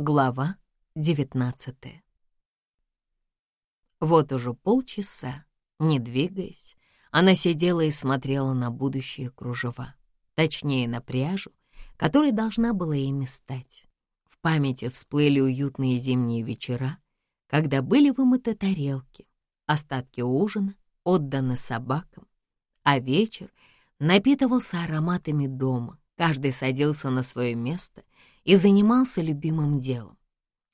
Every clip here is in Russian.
Глава девятнадцатая Вот уже полчаса, не двигаясь, она сидела и смотрела на будущее кружева, точнее на пряжу, которой должна была ими стать. В памяти всплыли уютные зимние вечера, когда были вымыты тарелки, остатки ужина отданы собакам, а вечер напитывался ароматами дома, каждый садился на свое место и занимался любимым делом.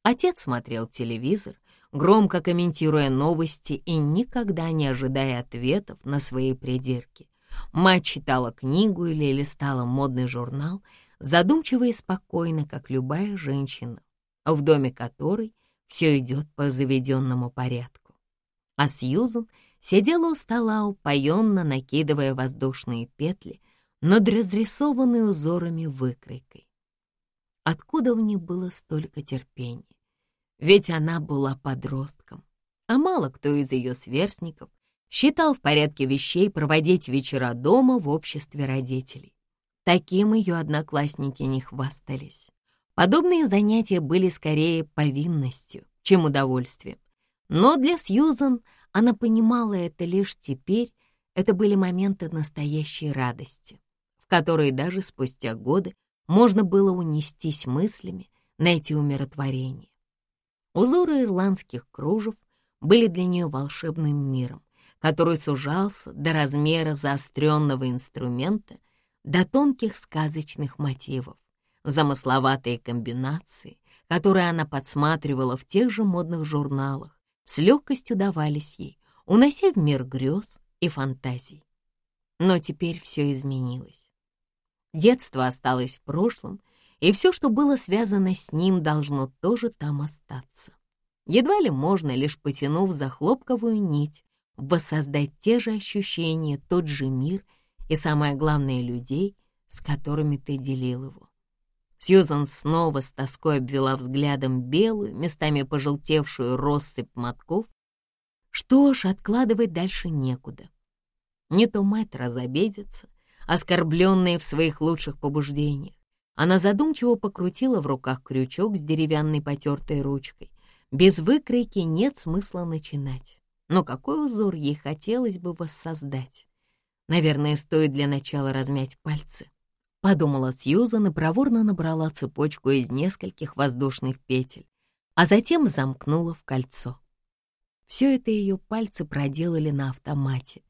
Отец смотрел телевизор, громко комментируя новости и никогда не ожидая ответов на свои придирки. Мать читала книгу или листала модный журнал, задумчиво и спокойно, как любая женщина, в доме которой все идет по заведенному порядку. А Сьюзан сидела у стола, упоенно накидывая воздушные петли над разрисованной узорами выкройкой. Откуда в ней было столько терпения? ведь она была подростком, а мало кто из ее сверстников считал в порядке вещей проводить вечера дома в обществе родителей. Таким ее одноклассники не хвастались. Подобные занятия были скорее повинностью, чем удовольствием. Но для Сьюзан она понимала это лишь теперь, это были моменты настоящей радости, в которые даже спустя годы можно было унестись мыслями, найти умиротворение. Узоры ирландских кружев были для нее волшебным миром, который сужался до размера заостренного инструмента, до тонких сказочных мотивов, замысловатые комбинации, которые она подсматривала в тех же модных журналах, с легкостью давались ей, унося в мир грез и фантазий. Но теперь все изменилось. Детство осталось в прошлом — и все, что было связано с ним, должно тоже там остаться. Едва ли можно, лишь потянув за хлопковую нить, воссоздать те же ощущения, тот же мир и, самое главное, людей, с которыми ты делил его. Сьюзан снова с тоской обвела взглядом белую, местами пожелтевшую россыпь мотков. Что ж, откладывать дальше некуда. Не то мать разобедится, оскорбленная в своих лучших побуждениях, она задумчиво покрутила в руках крючок с деревянной потертой ручкой. Без выкройки нет смысла начинать. Но какой узор ей хотелось бы воссоздать? Наверное, стоит для начала размять пальцы. Подумала Сьюзан и проворно набрала цепочку из нескольких воздушных петель, а затем замкнула в кольцо. Все это ее пальцы проделали на автомате.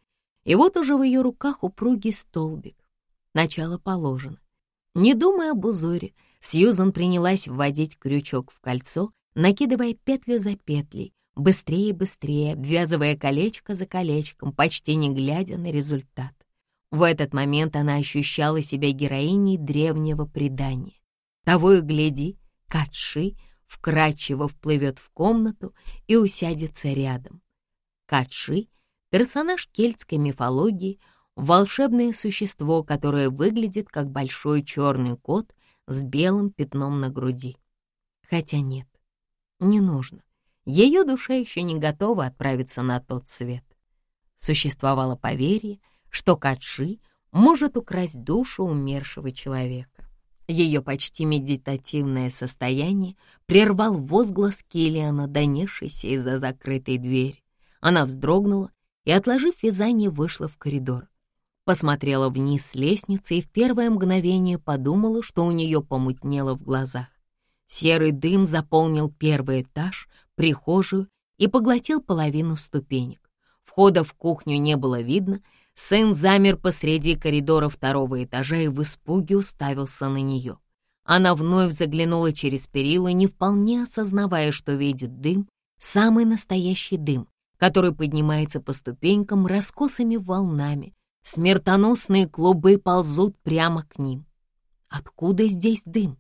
И вот уже в ее руках упругий столбик. Начало положено. Не думая об узоре, Сьюзан принялась вводить крючок в кольцо, накидывая петлю за петлей, быстрее и быстрее, обвязывая колечко за колечком, почти не глядя на результат. В этот момент она ощущала себя героиней древнего предания. Того и гляди, Катши вкрадчиво вплывет в комнату и усядется рядом. Катши — персонаж кельтской мифологии — волшебное существо, которое выглядит как большой черный кот с белым пятном на груди. Хотя нет, не нужно. Ее душа еще не готова отправиться на тот свет. Существовало поверье, что Катши может украсть душу умершего человека. Ее почти медитативное состояние прервал возглас Киллиана, донесшийся из-за закрытой двери. Она вздрогнула и, отложив вязание, вышла в коридор. Посмотрела вниз с лестницы и в первое мгновение подумала, что у нее помутнело в глазах. Серый дым заполнил первый этаж, прихожую и поглотил половину ступенек. Входа в кухню не было видно, сын замер посреди коридора второго этажа и в испуге уставился на нее. Она вновь заглянула через перила, не вполне осознавая, что видит дым, самый настоящий дым, который поднимается по ступенькам раскосыми волнами, Смертоносные клубы ползут прямо к ним. Откуда здесь дым?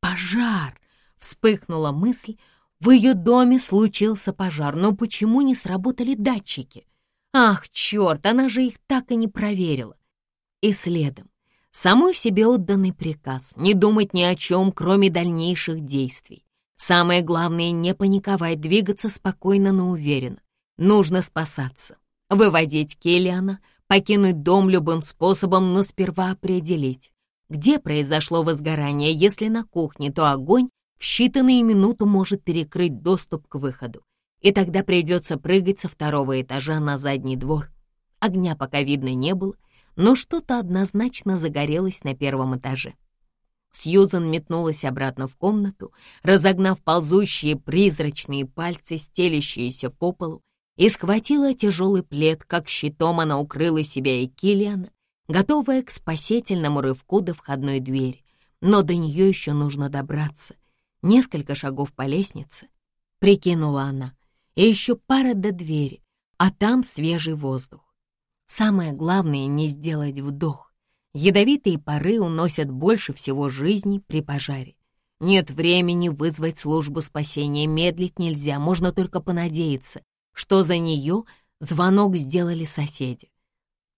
Пожар! Вспыхнула мысль. В ее доме случился пожар, но почему не сработали датчики? Ах, черт, она же их так и не проверила. И следом. Самой себе отданный приказ не думать ни о чем, кроме дальнейших действий. Самое главное — не паниковать, двигаться спокойно, но уверенно. Нужно спасаться, выводить Келлиана — покинуть дом любым способом, но сперва определить, где произошло возгорание. Если на кухне, то огонь в считанные минуты может перекрыть доступ к выходу, и тогда придется прыгать со второго этажа на задний двор. Огня пока видно не было, но что-то однозначно загорелось на первом этаже. Сьюзан метнулась обратно в комнату, разогнав ползущие призрачные пальцы, стелящиеся по полу, и схватила тяжелый плед, как щитом она укрыла себя и Киллиана, готовая к спасительному рывку до входной двери. Но до нее еще нужно добраться. Несколько шагов по лестнице, прикинула она, и еще пара до двери, а там свежий воздух. Самое главное — не сделать вдох. Ядовитые пары уносят больше всего жизни при пожаре. Нет времени вызвать службу спасения, медлить нельзя, можно только понадеяться, что за нее звонок сделали соседи.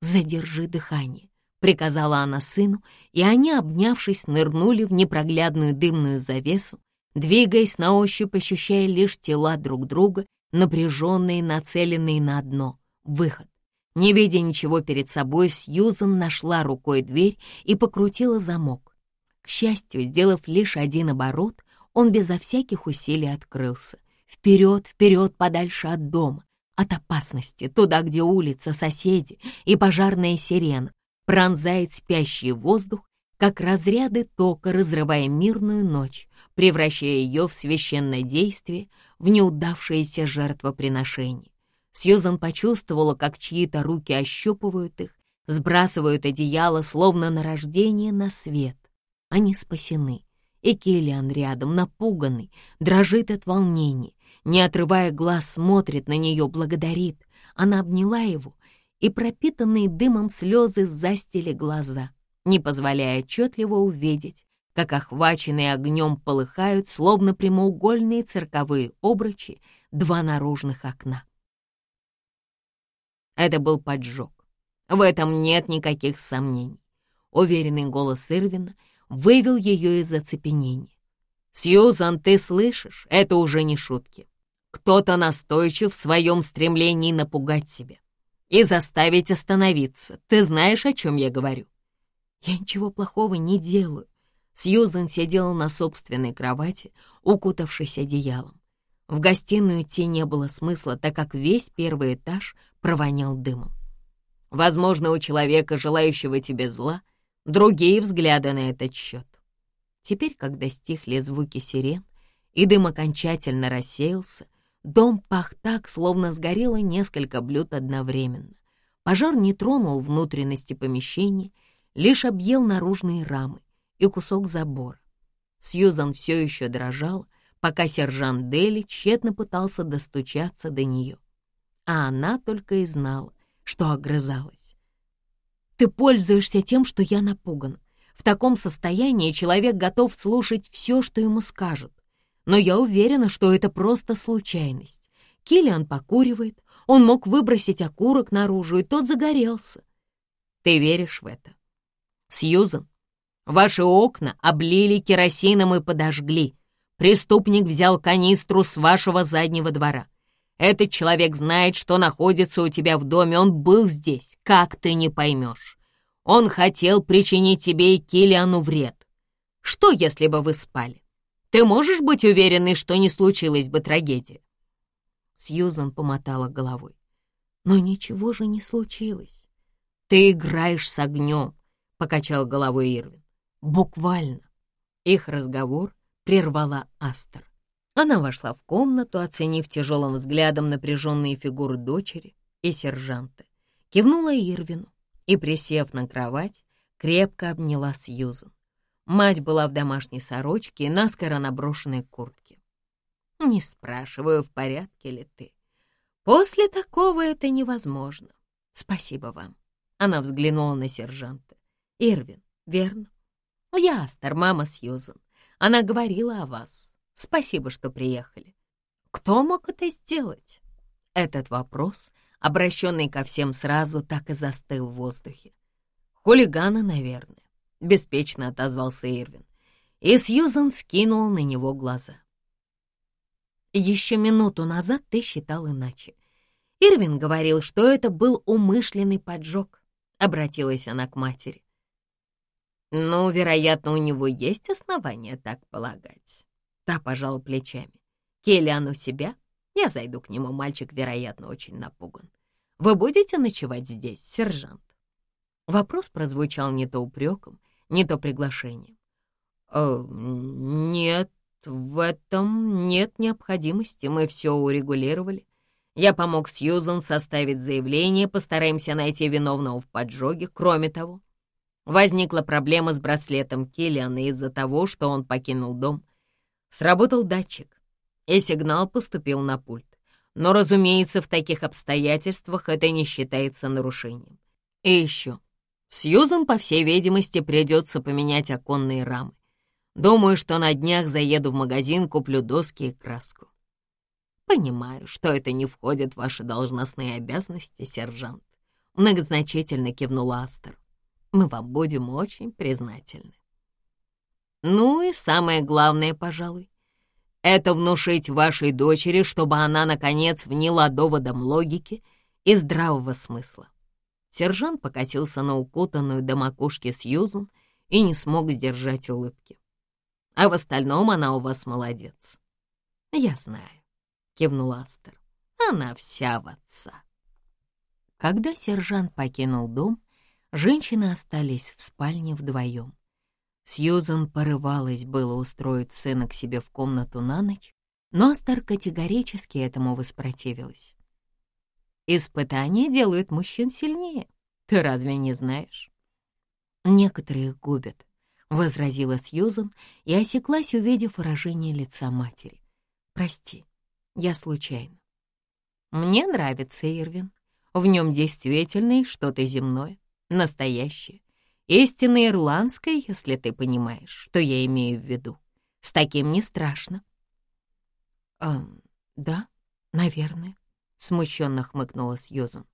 «Задержи дыхание», — приказала она сыну, и они, обнявшись, нырнули в непроглядную дымную завесу, двигаясь на ощупь, ощущая лишь тела друг друга, напряженные, нацеленные на дно — выход. Не видя ничего перед собой, Сьюзан нашла рукой дверь и покрутила замок. К счастью, сделав лишь один оборот, он безо всяких усилий открылся. Вперед, вперед, подальше от дома, от опасности, туда, где улица, соседи и пожарная сирена пронзает спящий воздух, как разряды тока, разрывая мирную ночь, превращая ее в священное действие, в неудавшееся жертвоприношение. Сьюзан почувствовала, как чьи-то руки ощупывают их, сбрасывают одеяло, словно на рождение на свет. Они спасены. И Киллиан рядом, напуганный, дрожит от волнения, не отрывая глаз, смотрит на нее, благодарит. Она обняла его, и пропитанные дымом слезы застили глаза, не позволяя отчетливо увидеть, как охваченные огнем полыхают, словно прямоугольные цирковые обручи, два наружных окна. Это был поджог. В этом нет никаких сомнений. Уверенный голос Ирвина вывел ее из оцепенения. «Сьюзан, ты слышишь? Это уже не шутки. Кто-то настойчив в своем стремлении напугать себя и заставить остановиться. Ты знаешь, о чем я говорю?» «Я ничего плохого не делаю». Сьюзен сидела на собственной кровати, укутавшись одеялом. В гостиную идти не было смысла, так как весь первый этаж провонял дымом. «Возможно, у человека, желающего тебе зла, другие взгляды на этот счет». Теперь, когда стихли звуки сирен и дым окончательно рассеялся, Дом пах так, словно сгорело несколько блюд одновременно. Пожар не тронул внутренности помещения, лишь объел наружные рамы и кусок забора. Сьюзан все еще дрожал, пока сержант Дели тщетно пытался достучаться до нее. А она только и знала, что огрызалась. «Ты пользуешься тем, что я напуган. В таком состоянии человек готов слушать все, что ему скажут но я уверена, что это просто случайность. Киллиан покуривает, он мог выбросить окурок наружу, и тот загорелся. Ты веришь в это? Сьюзан, ваши окна облили керосином и подожгли. Преступник взял канистру с вашего заднего двора. Этот человек знает, что находится у тебя в доме, он был здесь, как ты не поймешь. Он хотел причинить тебе и Киллиану вред. Что, если бы вы спали? Ты можешь быть уверенной, что не случилась бы трагедия?» Сьюзан помотала головой. «Но ничего же не случилось. Ты играешь с огнем», — покачал головой Ирвин. «Буквально». Их разговор прервала Астер. Она вошла в комнату, оценив тяжелым взглядом напряженные фигуры дочери и сержанта, кивнула Ирвину и, присев на кровать, крепко обняла Сьюзан. Мать была в домашней сорочке и наскоро наброшенной куртке. Не спрашиваю, в порядке ли ты. После такого это невозможно. Спасибо вам. Она взглянула на сержанта. Ирвин, верно? Я Астер, мама Сьюзан. Она говорила о вас. Спасибо, что приехали. Кто мог это сделать? Этот вопрос, обращенный ко всем сразу, так и застыл в воздухе. Хулигана, наверное. — беспечно отозвался Ирвин. И Сьюзан скинул на него глаза. «Еще минуту назад ты считал иначе. Ирвин говорил, что это был умышленный поджог. — обратилась она к матери. «Ну, вероятно, у него есть основания так полагать». Та пожала плечами. «Келлиан у себя? Я зайду к нему, мальчик, вероятно, очень напуган. Вы будете ночевать здесь, сержант?» Вопрос прозвучал не то упреком, не то приглашением. «Э, «Нет, в этом нет необходимости, мы все урегулировали. Я помог Сьюзан составить заявление, постараемся найти виновного в поджоге. Кроме того, возникла проблема с браслетом Киллиана из-за того, что он покинул дом. Сработал датчик, и сигнал поступил на пульт. Но, разумеется, в таких обстоятельствах это не считается нарушением. И еще, Сьюзан, по всей видимости, придется поменять оконные рамы. Думаю, что на днях заеду в магазин, куплю доски и краску. Понимаю, что это не входит в ваши должностные обязанности, сержант. Многозначительно кивнул Астер. Мы вам будем очень признательны. Ну и самое главное, пожалуй, это внушить вашей дочери, чтобы она, наконец, вняла доводом логики и здравого смысла. Сержант покосился на укутанную до макушки Сьюзан и не смог сдержать улыбки. А в остальном она у вас молодец. Я знаю, кивнул Астер. Она вся в отца. Когда сержант покинул дом, женщины остались в спальне вдвоем. Сьюзан порывалась было устроить сына к себе в комнату на ночь, но Астер категорически этому воспротивилась. «Испытания делают мужчин сильнее. Ты разве не знаешь?» «Некоторые их губят», — возразила Сьюзан и осеклась, увидев выражение лица матери. «Прости, я случайно». «Мне нравится Ирвин. В нем действительно что-то земное, настоящее, истинно ирландское, если ты понимаешь, что я имею в виду. С таким не страшно». «Эм, да, наверное», — смущенно хмыкнула Сьюзан.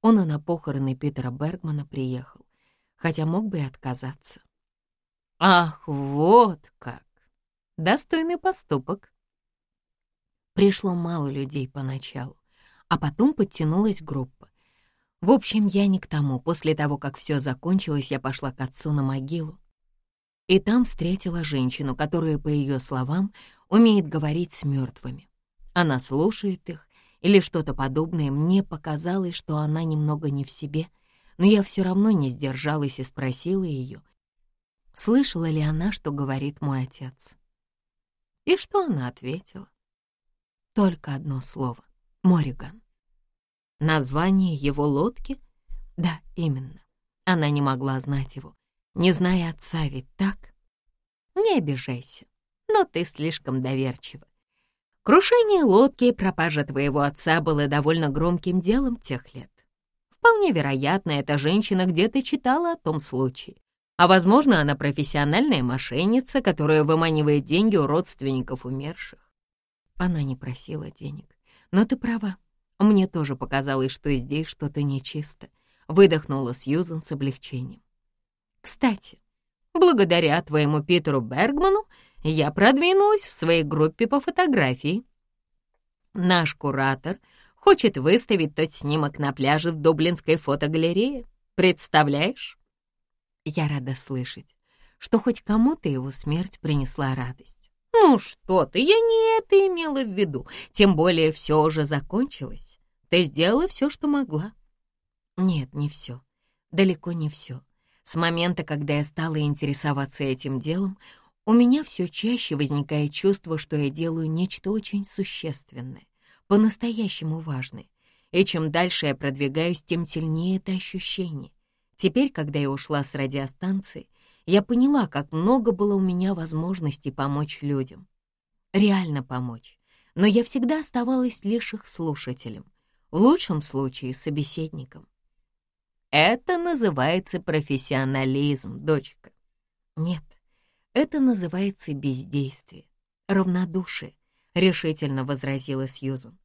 Он и на похороны Питера Бергмана приехал, хотя мог бы и отказаться. Ах, вот как! Достойный поступок. Пришло мало людей поначалу, а потом подтянулась группа. В общем, я не к тому. После того, как все закончилось, я пошла к отцу на могилу. И там встретила женщину, которая, по ее словам, умеет говорить с мертвыми. Она слушает их или что-то подобное. Мне показалось, что она немного не в себе, но я все равно не сдержалась и спросила ее, слышала ли она, что говорит мой отец. И что она ответила? Только одно слово — Мориган. Название его лодки? Да, именно. Она не могла знать его, не зная отца, ведь так? Не обижайся, но ты слишком доверчива. Крушение лодки и пропажа твоего отца было довольно громким делом тех лет. Вполне вероятно, эта женщина где-то читала о том случае а, возможно, она профессиональная мошенница, которая выманивает деньги у родственников умерших. Она не просила денег. Но ты права. Мне тоже показалось, что здесь что-то нечисто. Выдохнула Сьюзан с облегчением. Кстати, благодаря твоему Питеру Бергману я продвинулась в своей группе по фотографии. Наш куратор хочет выставить тот снимок на пляже в Дублинской фотогалерее. Представляешь? Я рада слышать, что хоть кому-то его смерть принесла радость. Ну что ты, я не это имела в виду. Тем более все уже закончилось. Ты сделала все, что могла. Нет, не все. Далеко не все. С момента, когда я стала интересоваться этим делом, у меня все чаще возникает чувство, что я делаю нечто очень существенное, по-настоящему важное. И чем дальше я продвигаюсь, тем сильнее это ощущение. Теперь, когда я ушла с радиостанции, я поняла, как много было у меня возможностей помочь людям. Реально помочь. Но я всегда оставалась лишь их слушателем, в лучшем случае собеседником. Это называется профессионализм, дочка. Нет, это называется бездействие, равнодушие, решительно возразила Сьюзан.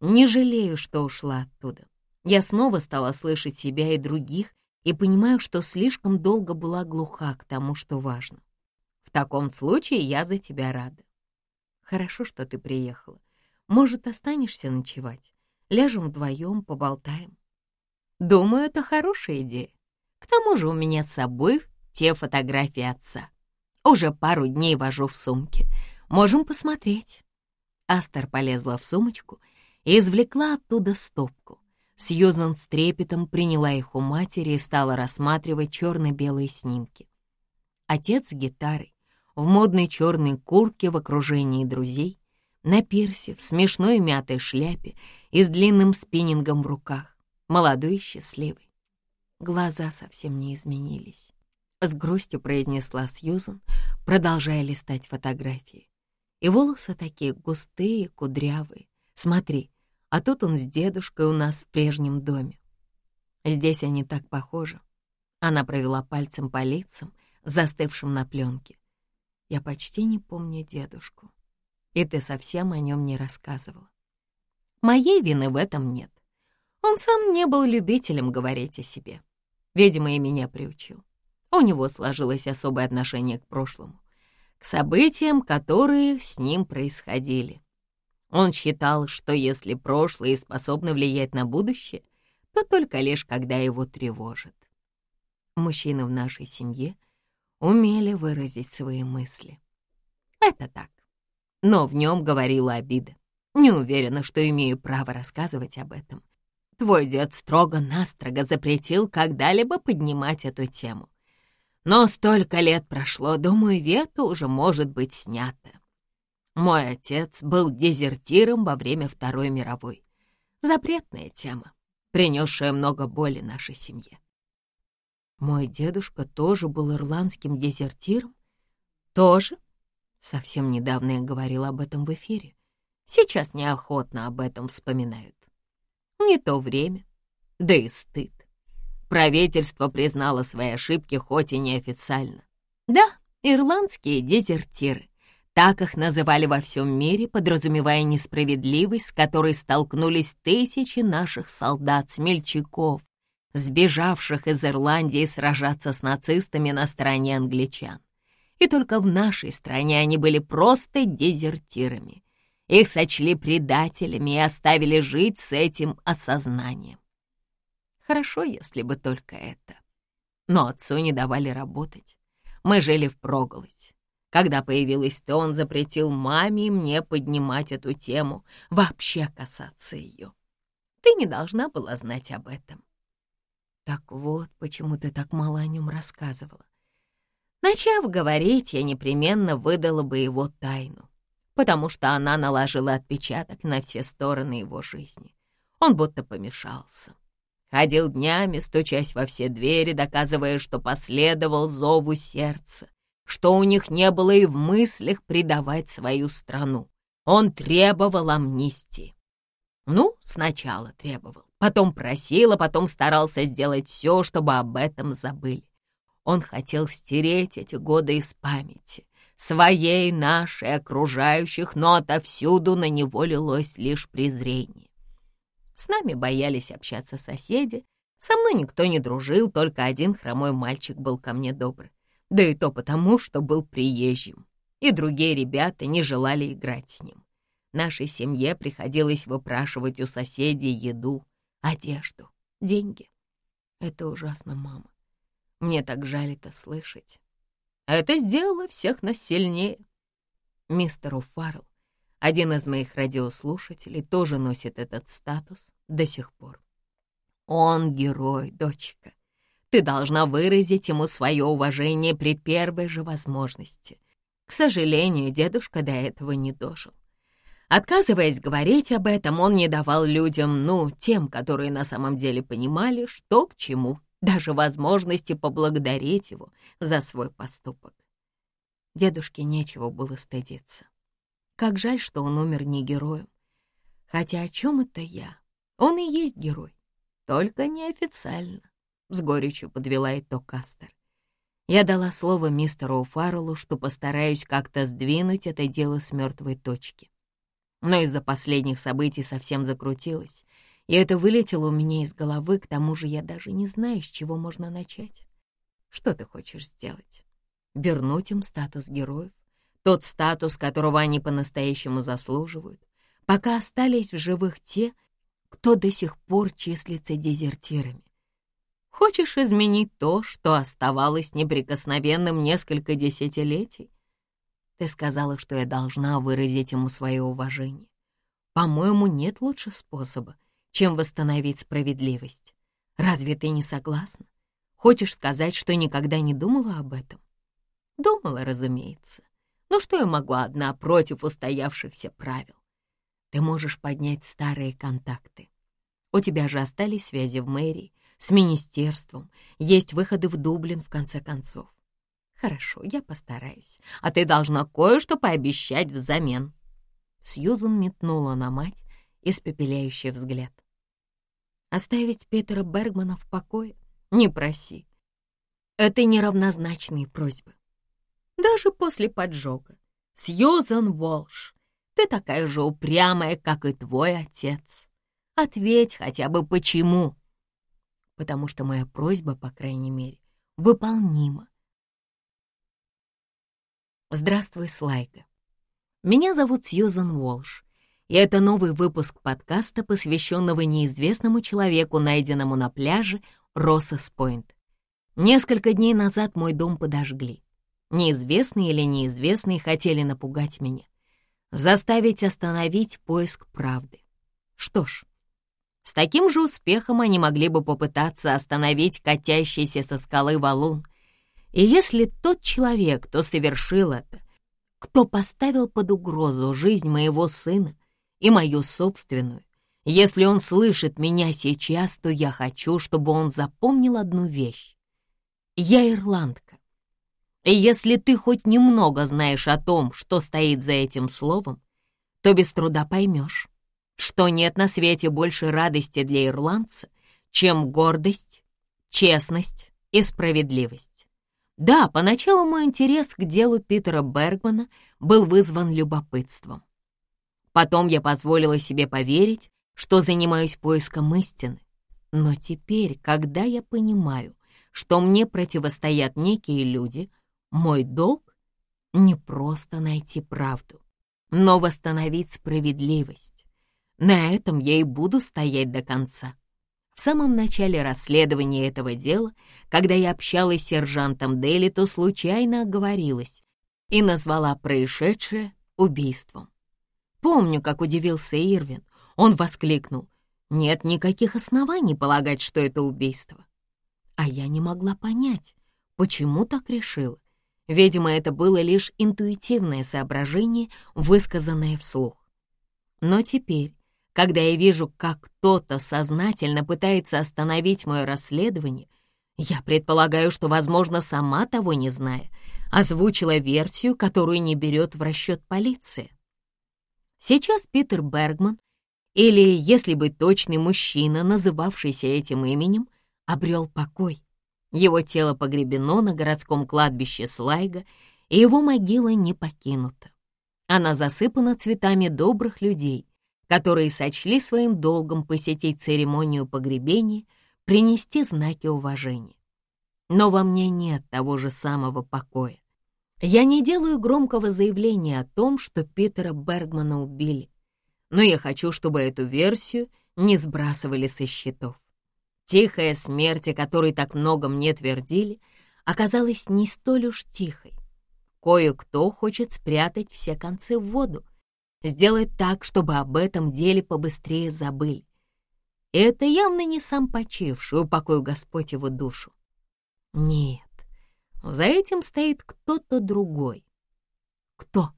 Не жалею, что ушла оттуда. Я снова стала слышать себя и других и понимаю, что слишком долго была глуха к тому, что важно. В таком случае я за тебя рада. Хорошо, что ты приехала. Может, останешься ночевать? Ляжем вдвоем, поболтаем. Думаю, это хорошая идея. тому же у меня с собой те фотографии отца. Уже пару дней вожу в сумке. Можем посмотреть». Астер полезла в сумочку и извлекла оттуда стопку. Сьюзан с трепетом приняла их у матери и стала рассматривать черно-белые снимки. Отец с гитарой, в модной черной куртке в окружении друзей, на пирсе, в смешной мятой шляпе и с длинным спиннингом в руках, молодой и счастливый. Глаза совсем не изменились. С грустью произнесла Сьюзан, продолжая листать фотографии. И волосы такие густые, кудрявые. Смотри, а тут он с дедушкой у нас в прежнем доме. Здесь они так похожи. Она провела пальцем по лицам, застывшим на пленке. Я почти не помню дедушку. И ты совсем о нем не рассказывала. Моей вины в этом нет. Он сам не был любителем говорить о себе. Видимо, и меня приучил. У него сложилось особое отношение к прошлому, к событиям, которые с ним происходили. Он считал, что если прошлое способно влиять на будущее, то только лишь когда его тревожит. Мужчины в нашей семье умели выразить свои мысли. Это так. Но в нем говорила обида. Не уверена, что имею право рассказывать об этом. Твой дед строго-настрого запретил когда-либо поднимать эту тему. Но столько лет прошло, думаю, вето уже может быть снято. Мой отец был дезертиром во время Второй мировой. Запретная тема, принесшая много боли нашей семье. Мой дедушка тоже был ирландским дезертиром? Тоже? Совсем недавно я говорила об этом в эфире. Сейчас неохотно об этом вспоминают. Не то время, да и стыд. Правительство признало свои ошибки, хоть и неофициально. Да, ирландские дезертиры. Так их называли во всем мире, подразумевая несправедливость, с которой столкнулись тысячи наших солдат-смельчаков, сбежавших из Ирландии сражаться с нацистами на стороне англичан. И только в нашей стране они были просто дезертирами. Их сочли предателями и оставили жить с этим осознанием. Хорошо, если бы только это. Но отцу не давали работать. Мы жили в впроголодь. Когда появилась ты, он запретил маме и мне поднимать эту тему, вообще касаться ее. Ты не должна была знать об этом. Так вот, почему ты так мало о нем рассказывала. Начав говорить, я непременно выдала бы его тайну, потому что она наложила отпечаток на все стороны его жизни. Он будто помешался. Ходил днями, стучась во все двери, доказывая, что последовал зову сердца, что у них не было и в мыслях предавать свою страну. Он требовал амнистии. Ну, сначала требовал, потом просил, а потом старался сделать все, чтобы об этом забыли. Он хотел стереть эти годы из памяти, своей, нашей, окружающих, но отовсюду на него лилось лишь презрение. С нами боялись общаться соседи, со мной никто не дружил, только один хромой мальчик был ко мне добр. Да и то потому, что был приезжим, и другие ребята не желали играть с ним. Нашей семье приходилось выпрашивать у соседей еду, одежду, деньги. Это ужасно, мама. Мне так жаль это слышать. Это сделало всех нас сильнее. Мистер Уфарл, один из моих радиослушателей, тоже носит этот статус до сих пор. Он герой, дочка. Ты должна выразить ему свое уважение при первой же возможности. К сожалению, дедушка до этого не дожил. Отказываясь говорить об этом, он не давал людям, ну, тем, которые на самом деле понимали, что к чему, даже возможности поблагодарить его за свой поступок. Дедушке нечего было стыдиться. Как жаль, что он умер не героем. Хотя о чем это я? Он и есть герой, только неофициально, — с горечью подвела итог Кастер. Я дала слово мистеру Уфарреллу, что постараюсь как-то сдвинуть это дело с мертвой точки но из-за последних событий совсем закрутилась, и это вылетело у меня из головы, к тому же я даже не знаю, с чего можно начать. Что ты хочешь сделать? Вернуть им статус героев? Тот статус, которого они по-настоящему заслуживают, пока остались в живых те, кто до сих пор числится дезертирами. Хочешь изменить то, что оставалось неприкосновенным несколько десятилетий? Ты сказала, что я должна выразить ему свое уважение. По-моему, нет лучше способа, чем восстановить справедливость. Разве ты не согласна? Хочешь сказать, что никогда не думала об этом? Думала, разумеется. Но что я могу одна против устоявшихся правил? Ты можешь поднять старые контакты. У тебя же остались связи в мэрии, с министерством, есть выходы в Дублин, в конце концов. Хорошо, я постараюсь, а ты должна кое-что пообещать взамен. Сьюзан метнула на мать испепеляющий взгляд. Оставить Петера Бергмана в покое? Не проси. Это неравнозначные просьбы. Даже после поджога. Сьюзан Волш, ты такая же упрямая, как и твой отец. Ответь хотя бы почему. Потому что моя просьба, по крайней мере, выполнима. Здравствуй, Слайка. Меня зовут Сьюзан Уолш, и это новый выпуск подкаста, посвященного неизвестному человеку, найденному на пляже Россос-Пойнт. Несколько дней назад мой дом подожгли. Неизвестные или неизвестные хотели напугать меня, заставить остановить поиск правды. Что ж, с таким же успехом они могли бы попытаться остановить катящийся со скалы валун. И если тот человек, кто совершил это, кто поставил под угрозу жизнь моего сына и мою собственную, если он слышит меня сейчас, то я хочу, чтобы он запомнил одну вещь. Я ирландка. И если ты хоть немного знаешь о том, что стоит за этим словом, то без труда поймешь, что нет на свете больше радости для ирландца, чем гордость, честность и справедливость. Да, поначалу мой интерес к делу Питера Бергмана был вызван любопытством. Потом я позволила себе поверить, что занимаюсь поиском истины. Но теперь, когда я понимаю, что мне противостоят некие люди, мой долг — не просто найти правду, но восстановить справедливость. На этом я и буду стоять до конца. В самом начале расследования этого дела, когда я общалась с сержантом Дели, то случайно оговорилась и назвала происшедшее убийством. Помню, как удивился Ирвин. Он воскликнул. Нет никаких оснований полагать, что это убийство. А я не могла понять, почему так решила. Видимо, это было лишь интуитивное соображение, высказанное вслух. Но теперь, когда я вижу, как кто-то сознательно пытается остановить мое расследование, я предполагаю, что, возможно, сама того не зная, озвучила версию, которую не берет в расчет полиция. Сейчас Питер Бергман, или, если быть точный, мужчина, называвшийся этим именем, обрел покой. Его тело погребено на городском кладбище Слайга, и его могила не покинута. Она засыпана цветами добрых людей, которые сочли своим долгом посетить церемонию погребения, принести знаки уважения. Но во мне нет того же самого покоя. Я не делаю громкого заявления о том, что Питера Бергмана убили, но я хочу, чтобы эту версию не сбрасывали со счетов. Тихая смерть, о которой так много мне твердили, оказалась не столь уж тихой. Кое-кто хочет спрятать все концы в воду, сделать так, чтобы об этом деле побыстрее забыли. это явно не сам почивший, упокой Господь его душу. Нет, за этим стоит кто-то другой. Кто?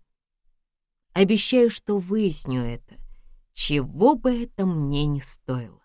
Обещаю, что выясню это, чего бы это мне не стоило.